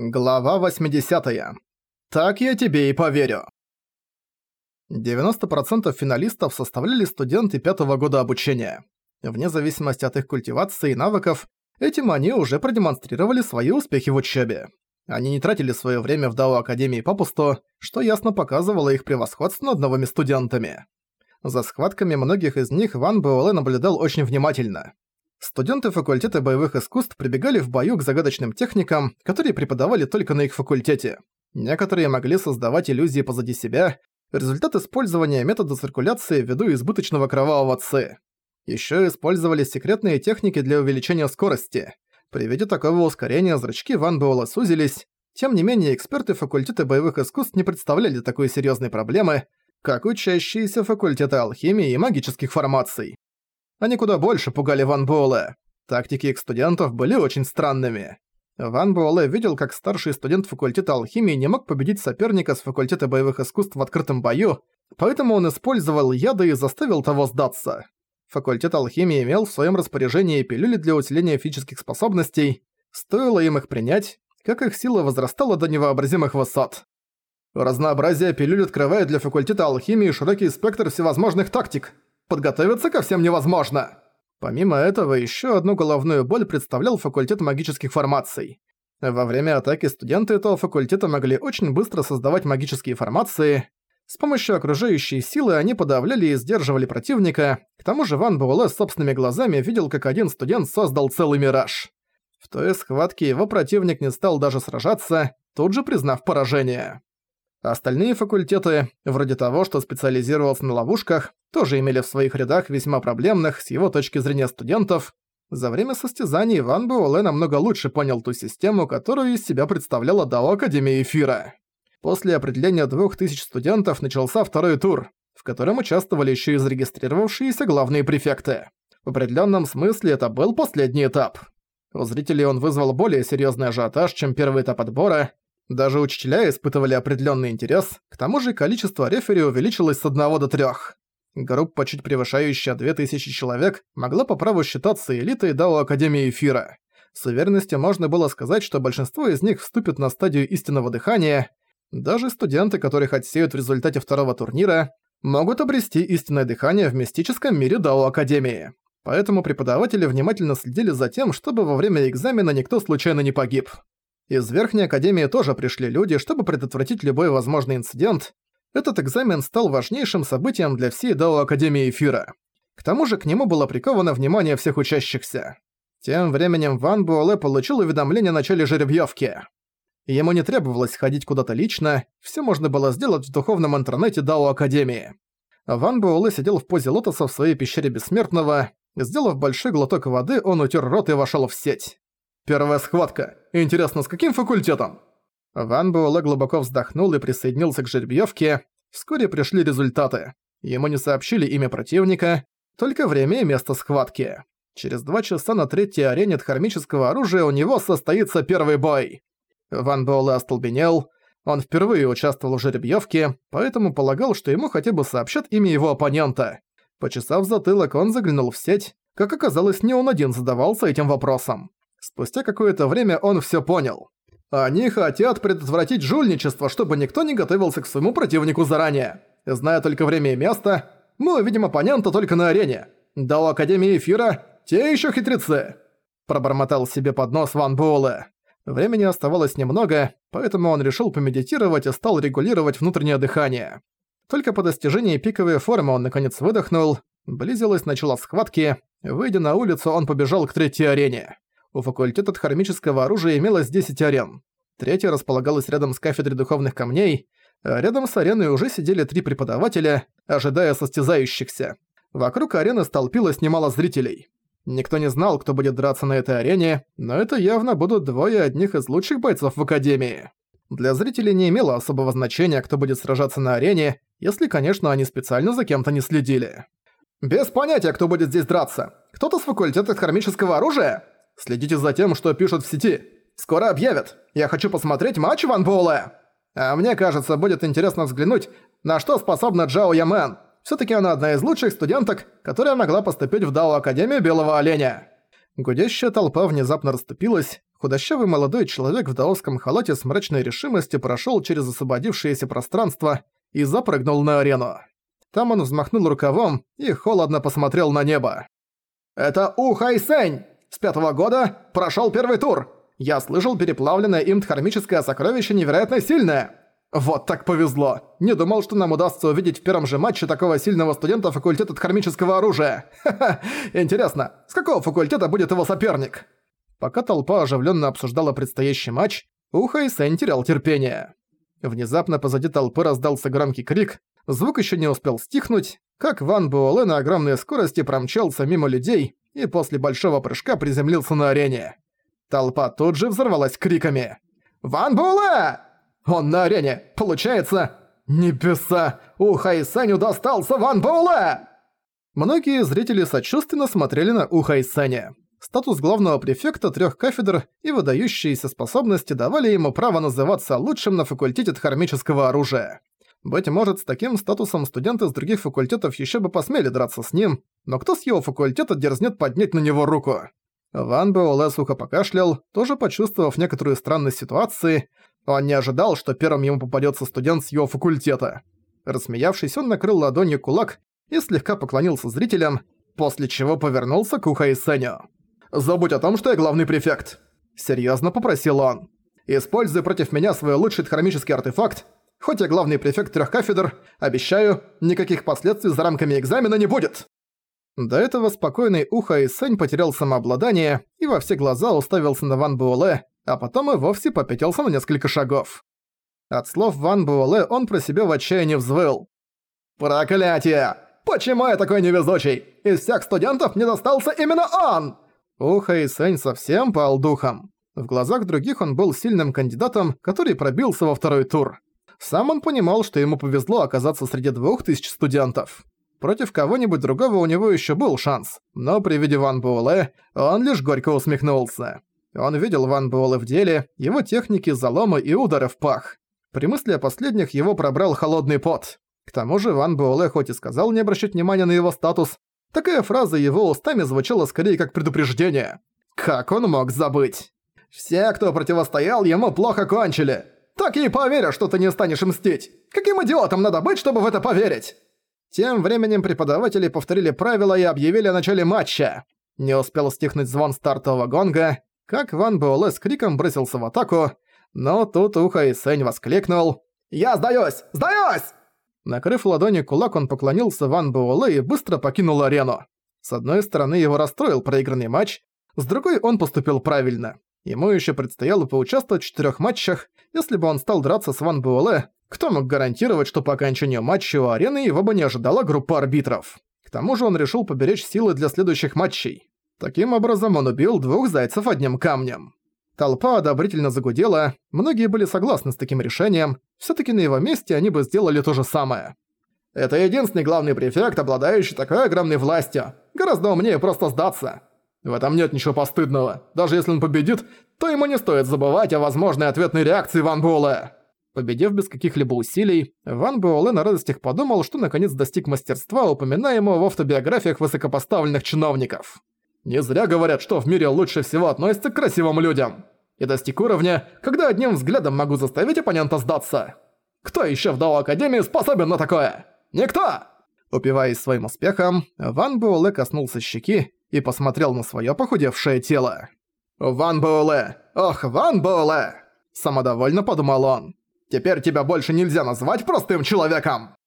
Глава 80. Так я тебе и поверю. 90% финалистов составляли студенты пятого года обучения. Вне зависимости от их культивации и навыков, этим они уже продемонстрировали свои успехи в учебе. Они не тратили свое время в Дао Академии попусту, что ясно показывало их превосходство над новыми студентами. За схватками многих из них Ван Буэлэ наблюдал очень внимательно – Студенты факультета боевых искусств прибегали в бою к загадочным техникам, которые преподавали только на их факультете. Некоторые могли создавать иллюзии позади себя, результат использования метода циркуляции ввиду избыточного кровавого ци. Еще использовались секретные техники для увеличения скорости. При виде такого ускорения зрачки Ван Буэлла сузились. Тем не менее, эксперты факультета боевых искусств не представляли такой серьезной проблемы, как учащиеся факультета алхимии и магических формаций. Они куда больше пугали Ван Буэлэ. Тактики их студентов были очень странными. Ван Буэлэ видел, как старший студент факультета алхимии не мог победить соперника с факультета боевых искусств в открытом бою, поэтому он использовал яды и заставил того сдаться. Факультет алхимии имел в своем распоряжении пилюли для усиления физических способностей. Стоило им их принять, как их сила возрастала до невообразимых высот. Разнообразие пилюль открывает для факультета алхимии широкий спектр всевозможных тактик – Подготовиться ко всем невозможно. Помимо этого, еще одну головную боль представлял факультет магических формаций. Во время атаки студенты этого факультета могли очень быстро создавать магические формации. С помощью окружающей силы они подавляли и сдерживали противника. К тому же Ван Буэлэ собственными глазами видел, как один студент создал целый мираж. В той схватке его противник не стал даже сражаться, тут же признав поражение. Остальные факультеты, вроде того, что специализировался на ловушках, тоже имели в своих рядах весьма проблемных, с его точки зрения, студентов. За время состязаний Иван Буэлэ намного лучше понял ту систему, которую из себя представляла ДАО Академия Эфира. После определения 2000 студентов начался второй тур, в котором участвовали еще и зарегистрировавшиеся главные префекты. В определенном смысле это был последний этап. У зрителей он вызвал более серьезный ажиотаж, чем первый этап отбора, даже учителя испытывали определенный интерес, к тому же количество рефери увеличилось с одного до трех. Группа, чуть превышающая 2000 человек, могла по праву считаться элитой Дао Академии Эфира. С уверенностью можно было сказать, что большинство из них вступит на стадию истинного дыхания. Даже студенты, которых отсеют в результате второго турнира, могут обрести истинное дыхание в мистическом мире Дао Академии. Поэтому преподаватели внимательно следили за тем, чтобы во время экзамена никто случайно не погиб. Из Верхней Академии тоже пришли люди, чтобы предотвратить любой возможный инцидент. Этот экзамен стал важнейшим событием для всей Дао Академии Эфира. К тому же к нему было приковано внимание всех учащихся. Тем временем Ван Буоле получил уведомление о начале жеребьевки. Ему не требовалось ходить куда-то лично, все можно было сделать в духовном интернете Дао Академии. Ван Буоле сидел в позе лотоса в своей пещере Бессмертного. Сделав большой глоток воды, он утер рот и вошел в сеть. Первая схватка. Интересно, с каким факультетом? Ван Буэлэ глубоко вздохнул и присоединился к жеребьевке. Вскоре пришли результаты. Ему не сообщили имя противника, только время и место схватки. Через два часа на третьей арене от хармического оружия у него состоится первый бой. Ван Буэлэ остолбенел. Он впервые участвовал в жеребьевке, поэтому полагал, что ему хотя бы сообщат имя его оппонента. Почесав затылок, он заглянул в сеть. Как оказалось, не он один задавался этим вопросом. Спустя какое-то время он всё понял. Они хотят предотвратить жульничество, чтобы никто не готовился к своему противнику заранее. Зная только время и место, мы увидим оппонента только на арене. Да у Академии Эфира те ещё хитрецы. Пробормотал себе под нос Ван Буэлэ. Времени оставалось немного, поэтому он решил помедитировать и стал регулировать внутреннее дыхание. Только по достижении пиковой формы он наконец выдохнул, близилось начало схватки, выйдя на улицу, он побежал к третьей арене у факультета хромического оружия имелось 10 арен. Третья располагалась рядом с кафедрой духовных камней, а рядом с ареной уже сидели три преподавателя, ожидая состязающихся. Вокруг арены столпилось немало зрителей. Никто не знал, кто будет драться на этой арене, но это явно будут двое одних из лучших бойцов в Академии. Для зрителей не имело особого значения, кто будет сражаться на арене, если, конечно, они специально за кем-то не следили. «Без понятия, кто будет здесь драться. Кто-то с факультета хромического оружия?» Следите за тем, что пишут в сети. Скоро объявят. Я хочу посмотреть матч Ван Буэлэ. А мне кажется, будет интересно взглянуть, на что способна Джао Ямен. Всё-таки она одна из лучших студенток, которая могла поступить в Дао Академию Белого Оленя. Гудящая толпа внезапно расступилась. Худощавый молодой человек в даосском халате с мрачной решимостью прошёл через освободившееся пространство и запрыгнул на арену. Там он взмахнул рукавом и холодно посмотрел на небо. «Это У Хай Хайсэнь!» С пятого года прошел первый тур. Я слышал переплавленное им дхармическое сокровище невероятно сильное. Вот так повезло. Не думал, что нам удастся увидеть в первом же матче такого сильного студента факультета дхармического оружия. Ха-ха, интересно, с какого факультета будет его соперник? Пока толпа оживленно обсуждала предстоящий матч, Ухо и Сэн терял терпение. Внезапно позади толпы раздался громкий крик, звук еще не успел стихнуть, как Ван Буэлэ на огромной скорости промчался мимо людей, и после большого прыжка приземлился на арене. Толпа тут же взорвалась криками. «Ван Була!» «Он на арене! Получается!» «Небеса! У Хайсеню достался Ван Була!» Многие зрители сочувственно смотрели на У Хайсеня. Статус главного префекта трех кафедр и выдающиеся способности давали ему право называться лучшим на факультете дхармического оружия. Быть может, с таким статусом студенты с других факультетов еще бы посмели драться с ним, но кто с его факультета дерзнет поднять на него руку? Ван Буэлэ сухо покашлял, тоже почувствовав некоторую странность ситуации. Он не ожидал, что первым ему попадется студент с его факультета. Рассмеявшись, он накрыл ладонью кулак и слегка поклонился зрителям, после чего повернулся к Ухай Сеню. «Забудь о том, что я главный префект!» Серьезно попросил он. «Используй против меня свой лучший хромический артефакт, Хоть я главный префект трех кафедр, обещаю, никаких последствий за рамками экзамена не будет!» До этого спокойный ухо и Сэнь потерял самообладание и во все глаза уставился на Ван Буэлэ, а потом и вовсе попятился на несколько шагов. От слов Ван Буэлэ он про себя в отчаянии взвыл. «Проклятие! Почему я такой невезучий? Из всех студентов мне достался именно он!» Ухо и Сэнь совсем пал духом. В глазах других он был сильным кандидатом, который пробился во второй тур. Сам он понимал, что ему повезло оказаться среди двух тысяч студентов. Против кого-нибудь другого у него еще был шанс, но при виде Ван Буэлэ он лишь горько усмехнулся. Он видел Ван Буэлэ в деле, его техники, заломы и удары в пах. При мысли о последних его пробрал холодный пот. К тому же Ван Буэлэ хоть и сказал не обращать внимания на его статус, такая фраза его устами звучала скорее как предупреждение. Как он мог забыть? «Все, кто противостоял, ему плохо кончили!» так и поверю, что ты не станешь мстить. Каким идиотом надо быть, чтобы в это поверить?» Тем временем преподаватели повторили правила и объявили о начале матча. Не успел стихнуть звон стартового гонга, как Ван Буэлэ с криком бросился в атаку, но тут ухо и Сэнь воскликнул «Я сдаюсь! Сдаюсь!» Накрыв ладони кулак, он поклонился Ван Буэлэ и быстро покинул арену. С одной стороны, его расстроил проигранный матч, с другой он поступил правильно. Ему еще предстояло поучаствовать в четырех матчах, если бы он стал драться с Ван Буэлэ, кто мог гарантировать, что по окончанию матча у арены его бы не ожидала группа арбитров? К тому же он решил поберечь силы для следующих матчей. Таким образом, он убил двух зайцев одним камнем. Толпа одобрительно загудела, многие были согласны с таким решением, все таки на его месте они бы сделали то же самое. «Это единственный главный префект, обладающий такой огромной властью. Гораздо умнее просто сдаться. В этом нет ничего постыдного. Даже если он победит, то ему не стоит забывать о возможной ответной реакции Ван Буэлэ. Победив без каких-либо усилий, Ван Буэлэ на радостях подумал, что наконец достиг мастерства, упоминаемого в автобиографиях высокопоставленных чиновников. Не зря говорят, что в мире лучше всего относятся к красивым людям. И достиг уровня, когда одним взглядом могу заставить оппонента сдаться. Кто еще в Дао Академии способен на такое? Никто! Упиваясь своим успехом, Ван Буэлэ коснулся щеки и посмотрел на своё похудевшее тело. «Ван Боуле! Ох, Ван Боуле!» Самодовольно подумал он. «Теперь тебя больше нельзя назвать простым человеком!»